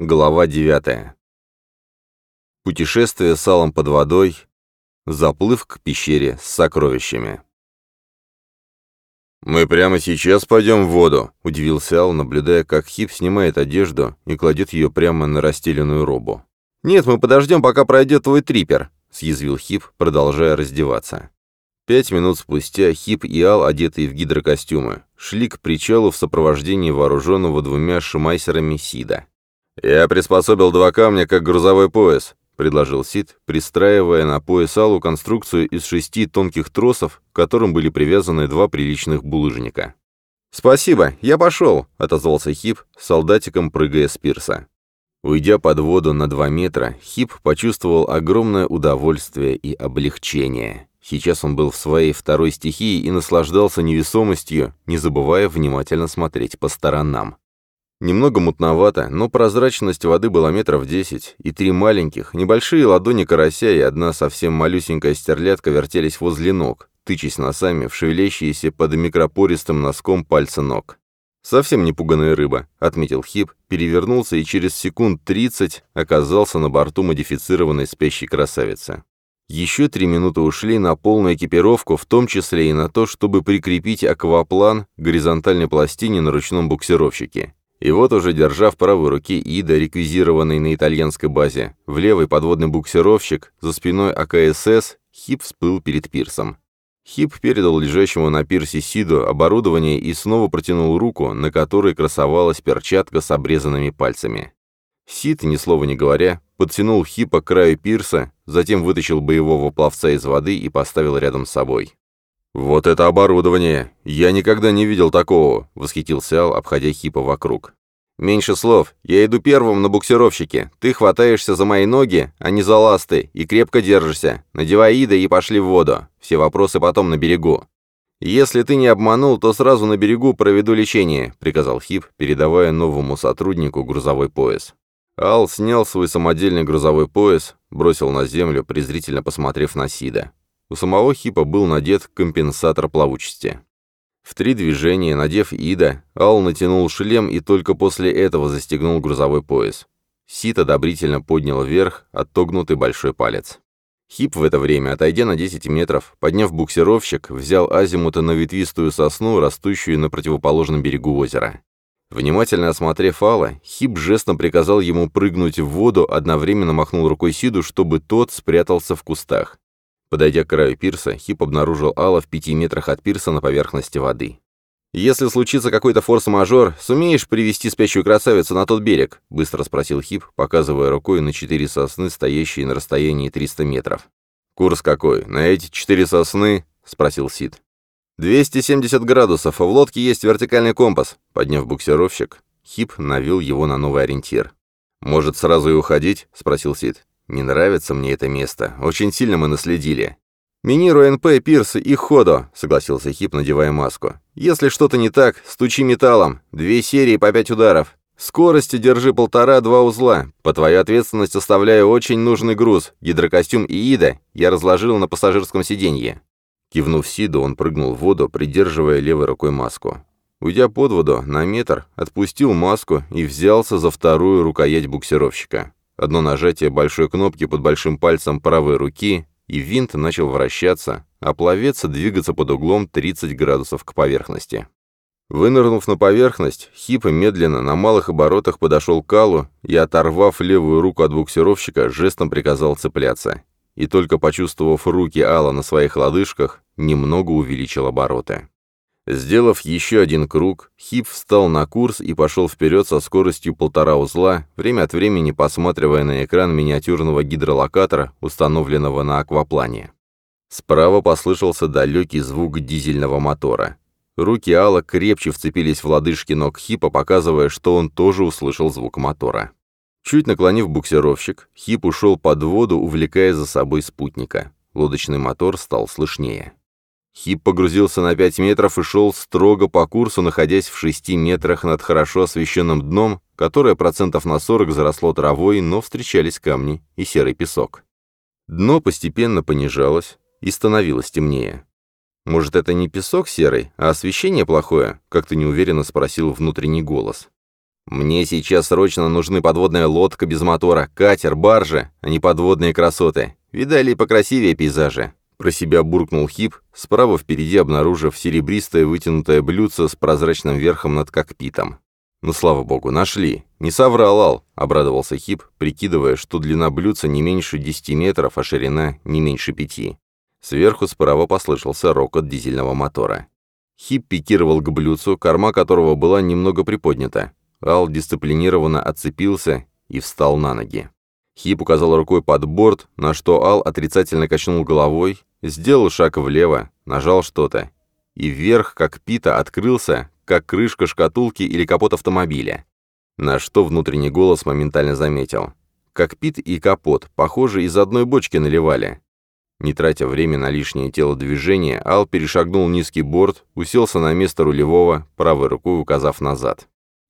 Глава 9. Путешествие с Алом под водой. Заплыв к пещере с сокровищами. «Мы прямо сейчас пойдем в воду», — удивился Ал, наблюдая, как Хип снимает одежду и кладет ее прямо на расстеленную робу. «Нет, мы подождем, пока пройдет твой триппер», — съязвил Хип, продолжая раздеваться. Пять минут спустя Хип и Ал, одетые в гидрокостюмы, шли к причалу в сопровождении вооруженного двумя шмайсерами Сида. «Я приспособил два камня как грузовой пояс», — предложил Сид, пристраивая на пояс Аллу конструкцию из шести тонких тросов, к которым были привязаны два приличных булыжника. «Спасибо, я пошел», — отозвался Хип, солдатиком прыгая с пирса. Уйдя под воду на два метра, Хип почувствовал огромное удовольствие и облегчение. Сейчас он был в своей второй стихии и наслаждался невесомостью, не забывая внимательно смотреть по сторонам. Немного мутновато, но прозрачность воды была метров десять, и три маленьких, небольшие ладони карася и одна совсем малюсенькая стерлядка вертелись возле ног, тычась носами в шевелящиеся под микропористым носком пальца ног. «Совсем не пуганая рыба», — отметил Хип, перевернулся и через секунд тридцать оказался на борту модифицированной спящей красавицы. Еще три минуты ушли на полную экипировку, в том числе и на то, чтобы прикрепить акваплан к горизонтальной пластине на ручном буксировщике. И вот уже держа в правой руке ИДА, реквизированный на итальянской базе, в левой подводный буксировщик, за спиной АКСС, Хип всплыл перед пирсом. Хип передал лежащему на пирсе Сиду оборудование и снова протянул руку, на которой красовалась перчатка с обрезанными пальцами. Сид, ни слова не говоря, подтянул Хипа к краю пирса, затем вытащил боевого пловца из воды и поставил рядом с собой. «Вот это оборудование! Я никогда не видел такого!» — восхитился Ал, обходя Хипа вокруг. «Меньше слов. Я иду первым на буксировщике. Ты хватаешься за мои ноги, а не за ласты, и крепко держишься. Надевай Ида и пошли в воду. Все вопросы потом на берегу». «Если ты не обманул, то сразу на берегу проведу лечение», — приказал Хип, передавая новому сотруднику грузовой пояс. Ал снял свой самодельный грузовой пояс, бросил на землю, презрительно посмотрев на Сида. У самого Хипа был надет компенсатор плавучести. В три движения, надев Ида, Ал натянул шлем и только после этого застегнул грузовой пояс. Сит одобрительно поднял вверх отогнутый большой палец. Хип в это время, отойдя на 10 метров, подняв буксировщик, взял азимута на ветвистую сосну, растущую на противоположном берегу озера. Внимательно осмотрев Алла, Хип жестом приказал ему прыгнуть в воду, одновременно махнул рукой Сиду, чтобы тот спрятался в кустах. Подойдя к краю пирса, Хип обнаружил Ала в пяти метрах от пирса на поверхности воды. «Если случится какой-то форс-мажор, сумеешь привести спящую красавицу на тот берег?» — быстро спросил Хип, показывая рукой на четыре сосны, стоящие на расстоянии 300 метров. «Курс какой? На эти четыре сосны?» — спросил Сид. «270 градусов, а в лодке есть вертикальный компас», — подняв буксировщик. Хип навел его на новый ориентир. «Может, сразу и уходить?» — спросил Сид. «Не нравится мне это место. Очень сильно мы наследили». «Миниру НП, пирсы и ходо», — согласился Хип, надевая маску. «Если что-то не так, стучи металлом. Две серии по пять ударов. Скорости держи полтора-два узла. По твою ответственность оставляю очень нужный груз. Гидрокостюм и Ида я разложил на пассажирском сиденье». Кивнув Сиду, он прыгнул в воду, придерживая левой рукой маску. Уйдя под воду на метр, отпустил маску и взялся за вторую рукоять буксировщика. Одно нажатие большой кнопки под большим пальцем правой руки, и винт начал вращаться, а пловец двигаться под углом 30 градусов к поверхности. Вынырнув на поверхность, Хип медленно на малых оборотах подошел к Аллу и, оторвав левую руку от буксировщика, жестом приказал цепляться. И только почувствовав руки Алла на своих лодыжках, немного увеличил обороты. Сделав еще один круг, Хип встал на курс и пошел вперед со скоростью полтора узла, время от времени посматривая на экран миниатюрного гидролокатора, установленного на акваплане. Справа послышался далекий звук дизельного мотора. Руки Алла крепче вцепились в лодыжки ног Хипа, показывая, что он тоже услышал звук мотора. Чуть наклонив буксировщик, Хип ушел под воду, увлекая за собой спутника. Лодочный мотор стал слышнее. Хип погрузился на 5 метров и шел строго по курсу, находясь в 6 метрах над хорошо освещенным дном, которое процентов на 40 заросло травой, но встречались камни и серый песок. Дно постепенно понижалось и становилось темнее. «Может, это не песок серый, а освещение плохое?» — как-то неуверенно спросил внутренний голос. «Мне сейчас срочно нужны подводная лодка без мотора, катер, баржа, а не подводные красоты. Видали покрасивее пейзажи?» Про себя буркнул Хип, справа впереди обнаружив серебристое вытянутое блюдце с прозрачным верхом над кокпитом. «Ну, слава богу, нашли. Не соврал Ал», — обрадовался Хип, прикидывая, что длина блюдца не меньше 10 метров, а ширина не меньше пяти. Сверху справа послышался рокот дизельного мотора. Хип пикировал к блюдцу, корма которого была немного приподнята. Ал дисциплинированно отцепился и встал на ноги. Хип указал рукой под борт, на что Ал отрицательно качнул головой, сделал шаг влево, нажал что-то. И вверх, как пита, открылся, как крышка шкатулки или капот автомобиля. На что внутренний голос моментально заметил. Кокпит и капот, похоже, из одной бочки наливали. Не тратя время на лишнее телодвижение, Ал перешагнул низкий борт, уселся на место рулевого, правой рукой указав назад.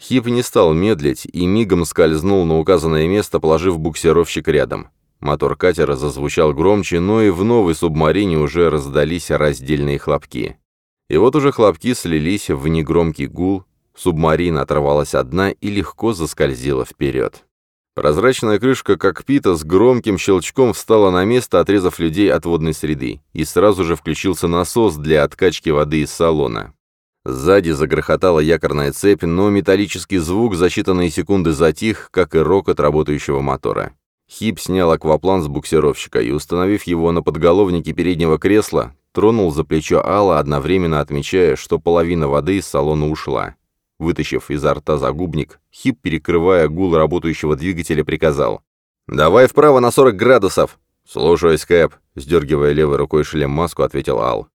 Хип не стал медлить и мигом скользнул на указанное место, положив буксировщик рядом. Мотор катера зазвучал громче, но и в новой субмарине уже раздались раздельные хлопки. И вот уже хлопки слились в негромкий гул, субмарина оторвалась одна и легко заскользила вперед. Прозрачная крышка кокпита с громким щелчком встала на место, отрезав людей от водной среды, и сразу же включился насос для откачки воды из салона. Сзади загрохотала якорная цепь, но металлический звук за считанные секунды затих, как и рокот работающего мотора. Хип снял акваплан с буксировщика и, установив его на подголовнике переднего кресла, тронул за плечо Алла, одновременно отмечая, что половина воды из салона ушла. Вытащив изо рта загубник, Хип, перекрывая гул работающего двигателя, приказал. «Давай вправо на 40 градусов!» «Слушаюсь, Кэп», — сдергивая левой рукой шлем-маску, ответил Ал.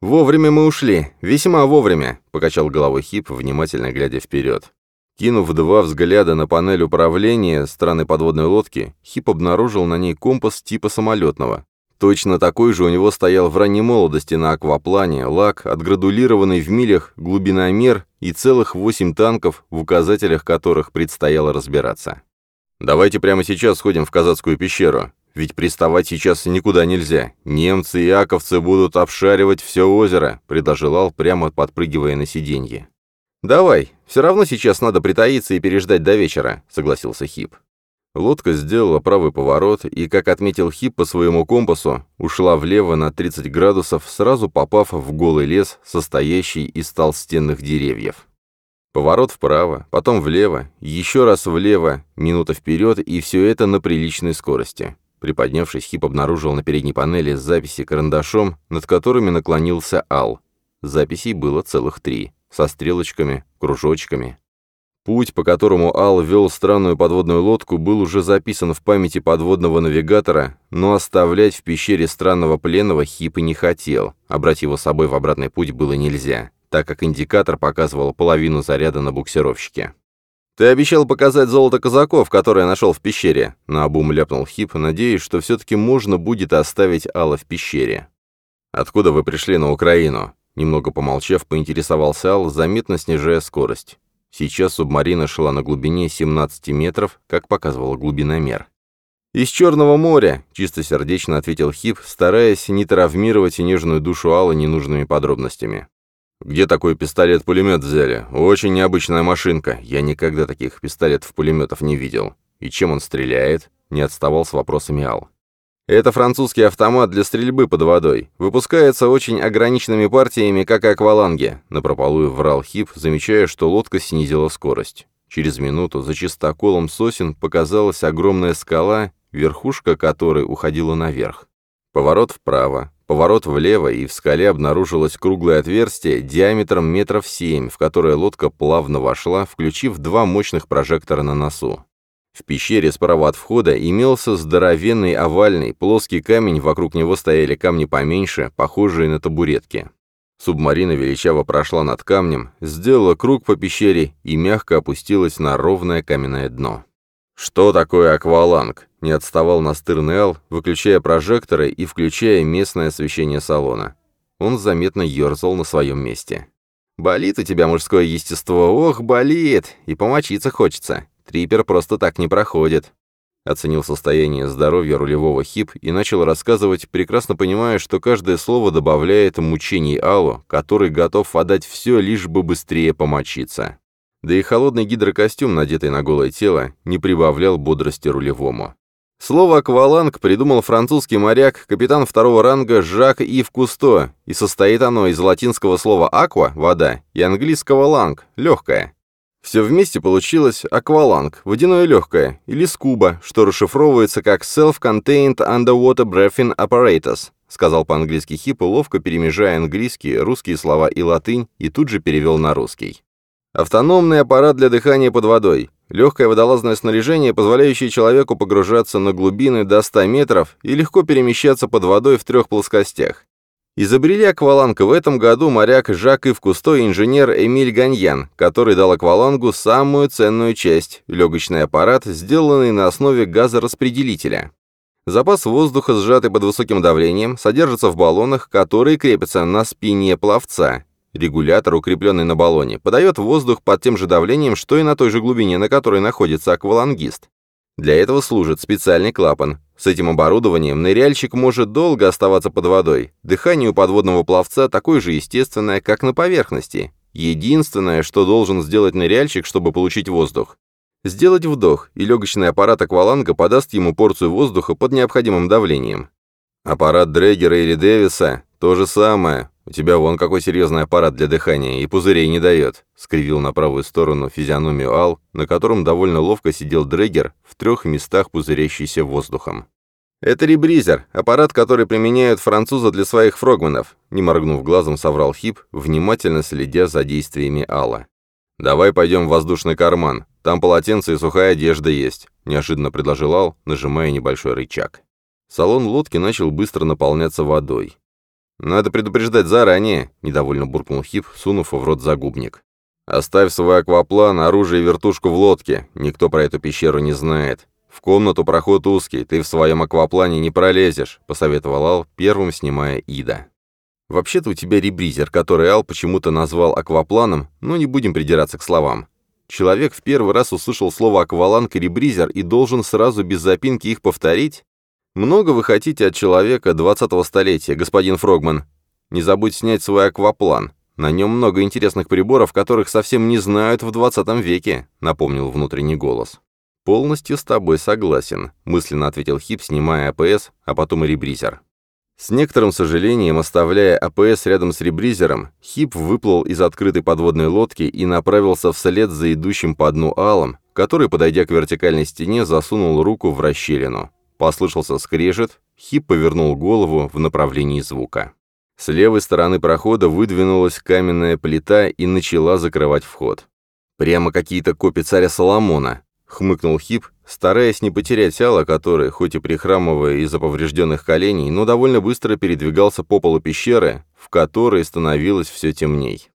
«Вовремя мы ушли, весьма вовремя», — покачал головой Хип, внимательно глядя вперед. Кинув два взгляда на панель управления странной подводной лодки, Хип обнаружил на ней компас типа самолетного, Точно такой же у него стоял в ранней молодости на акваплане, лаг, отградуированный в милях, глубиномер и целых восемь танков, в указателях которых предстояло разбираться. «Давайте прямо сейчас сходим в казацкую пещеру, ведь приставать сейчас никуда нельзя. Немцы и аковцы будут обшаривать все озеро», — предложил Ал, прямо подпрыгивая на сиденье. «Давай, все равно сейчас надо притаиться и переждать до вечера», — согласился Хип. Лодка сделала правый поворот и, как отметил Хип по своему компасу, ушла влево на 30 градусов, сразу попав в голый лес, состоящий из толстенных деревьев. Поворот вправо, потом влево, еще раз влево, минута вперед, и все это на приличной скорости. Приподнявшись, Хип обнаружил на передней панели записи карандашом, над которыми наклонился Ал. Записей было целых три, со стрелочками, кружочками. Путь, по которому Ал вел странную подводную лодку, был уже записан в памяти подводного навигатора, но оставлять в пещере странного пленного Хип и не хотел, а брать его с собой в обратный путь было нельзя, так как индикатор показывал половину заряда на буксировщике. «Ты обещал показать золото казаков, которое нашел в пещере», — наобум ляпнул Хип, надеясь, что все-таки можно будет оставить Алла в пещере. «Откуда вы пришли на Украину?» Немного помолчав, поинтересовался Ал, заметно снижая скорость. Сейчас субмарина шла на глубине 17 метров, как показывала глубиномер. «Из Черного моря», — чистосердечно ответил Хип, стараясь не травмировать нежную душу Аллы ненужными подробностями. «Где такой пистолет-пулемет взяли? Очень необычная машинка. Я никогда таких пистолетов-пулеметов не видел. И чем он стреляет?» — не отставал с вопросами Ал. Это французский автомат для стрельбы под водой. Выпускается очень ограниченными партиями, как и акваланги. Напропалую врал Хип, замечая, что лодка снизила скорость. Через минуту за чистоколом сосен показалась огромная скала, верхушка которой уходила наверх. Поворот вправо, поворот влево, и в скале обнаружилось круглое отверстие диаметром метров семь, в которое лодка плавно вошла, включив два мощных прожектора на носу. В пещере справа от входа имелся здоровенный овальный плоский камень, вокруг него стояли камни поменьше, похожие на табуретки. Субмарина величаво прошла над камнем, сделала круг по пещере и мягко опустилась на ровное каменное дно. «Что такое акваланг?» — не отставал настырный Ал, выключая прожекторы и включая местное освещение салона. Он заметно ерзал на своем месте. «Болит у тебя мужское естество, ох, болит, и помочиться хочется. Трипер просто так не проходит. Оценил состояние здоровья рулевого Хип и начал рассказывать, прекрасно понимая, что каждое слово добавляет мучений Аллу, который готов отдать все, лишь бы быстрее помочиться. Да и холодный гидрокостюм, надетый на голое тело, не прибавлял бодрости рулевому. Слово «акваланг» придумал французский моряк, капитан второго ранга Жак Ив Кусто, и состоит оно из латинского слова «aqua» — «вода» и английского «lung» — «легкое». Все вместе получилось акваланг, водяное легкое, или scuba, что расшифровывается как Self-Contained Underwater Breathing Apparatus, сказал по-английски Хип, ловко перемежая английские, русские слова и латынь, и тут же перевел на русский. Автономный аппарат для дыхания под водой. Легкое водолазное снаряжение, позволяющее человеку погружаться на глубины до 100 метров и легко перемещаться под водой в трех плоскостях. Изобрели акваланг в этом году моряк Жак Ив Кусто и инженер Эмиль Ганьян, который дал аквалангу самую ценную часть – легочный аппарат, сделанный на основе газораспределителя. Запас воздуха, сжатый под высоким давлением, содержится в баллонах, которые крепятся на спине пловца, Регулятор, укрепленный на баллоне, подает воздух под тем же давлением, что и на той же глубине, на которой находится аквалангист. Для этого служит специальный клапан. С этим оборудованием ныряльщик может долго оставаться под водой. Дыхание у подводного пловца такое же естественное, как на поверхности. Единственное, что должен сделать ныряльщик, чтобы получить воздух. Сделать вдох, и легочный аппарат акваланга подаст ему порцию воздуха под необходимым давлением. Аппарат Дрегера или Дэвиса — то же самое. «У тебя вон какой серьезный аппарат для дыхания, и пузырей не дает», — скривил на правую сторону физиономию Ал, на котором довольно ловко сидел дрегер, в трех местах пузырящийся воздухом. «Это ребризер, аппарат, который применяют французы для своих фрогманов», не моргнув глазом, соврал Хип, внимательно следя за действиями Алла. «Давай пойдем в воздушный карман, там полотенце и сухая одежда есть», неожиданно предложил Ал, нажимая небольшой рычаг. Салон лодки начал быстро наполняться водой. «Надо предупреждать заранее», — недовольно буркнул Хип, сунув в рот загубник. «Оставь свой акваплан, оружие и вертушку в лодке. Никто про эту пещеру не знает. В комнату проход узкий, ты в своем акваплане не пролезешь», — посоветовал Ал, первым снимая Ида. «Вообще-то у тебя ребризер, который Ал почему-то назвал аквапланом, но не будем придираться к словам. Человек в первый раз услышал слово «акваланг» и «ребризер» и должен сразу без запинки их повторить? Много вы хотите от человека 20-го столетия, господин Фрогман. Не забудь снять свой акваплан. На нем много интересных приборов, которых совсем не знают в 20 веке», — напомнил внутренний голос. «Полностью с тобой согласен», — мысленно ответил Хип, снимая АПС, а потом и ребризер. С некоторым сожалением, оставляя АПС рядом с ребризером, Хип выплыл из открытой подводной лодки и направился вслед за идущим по дну Алом, который, подойдя к вертикальной стене, засунул руку в расщелину. Послышался скрежет, Хип повернул голову в направлении звука. С левой стороны прохода выдвинулась каменная плита и начала закрывать вход. «Прямо какие-то копии царя Соломона», — хмыкнул Хип, стараясь не потерять Алла, который, хоть и прихрамывая из-за поврежденных коленей, но довольно быстро передвигался по полу пещеры, в которой становилось все темней.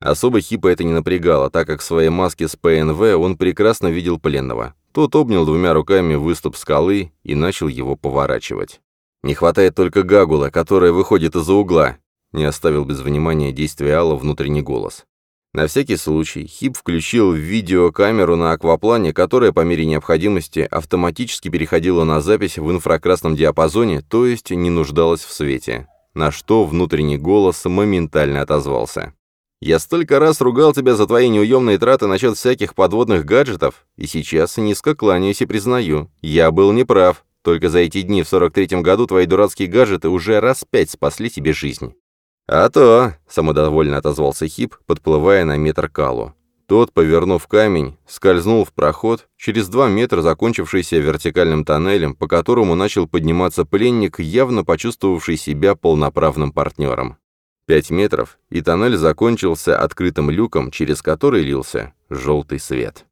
Особо Хипа это не напрягало, так как в своей маске с ПНВ он прекрасно видел пленного. Тот обнял двумя руками выступ скалы и начал его поворачивать. «Не хватает только гагула, которая выходит из-за угла», не оставил без внимания действия Алла внутренний голос. На всякий случай Хип включил видеокамеру на акваплане, которая по мере необходимости автоматически переходила на запись в инфракрасном диапазоне, то есть не нуждалась в свете, на что внутренний голос моментально отозвался. Я столько раз ругал тебя за твои неуемные траты насчет всяких подводных гаджетов, и сейчас низко кланяюсь и признаю, я был неправ. Только за эти дни в 43-м году твои дурацкие гаджеты уже раз пять спасли тебе жизнь». «А то», — самодовольно отозвался Хип, подплывая на метр калу. Тот, повернув камень, скользнул в проход, через два метра закончившийся вертикальным тоннелем, по которому начал подниматься пленник, явно почувствовавший себя полноправным партнером. Пять метров, и тоннель закончился открытым люком, через который лился желтый свет.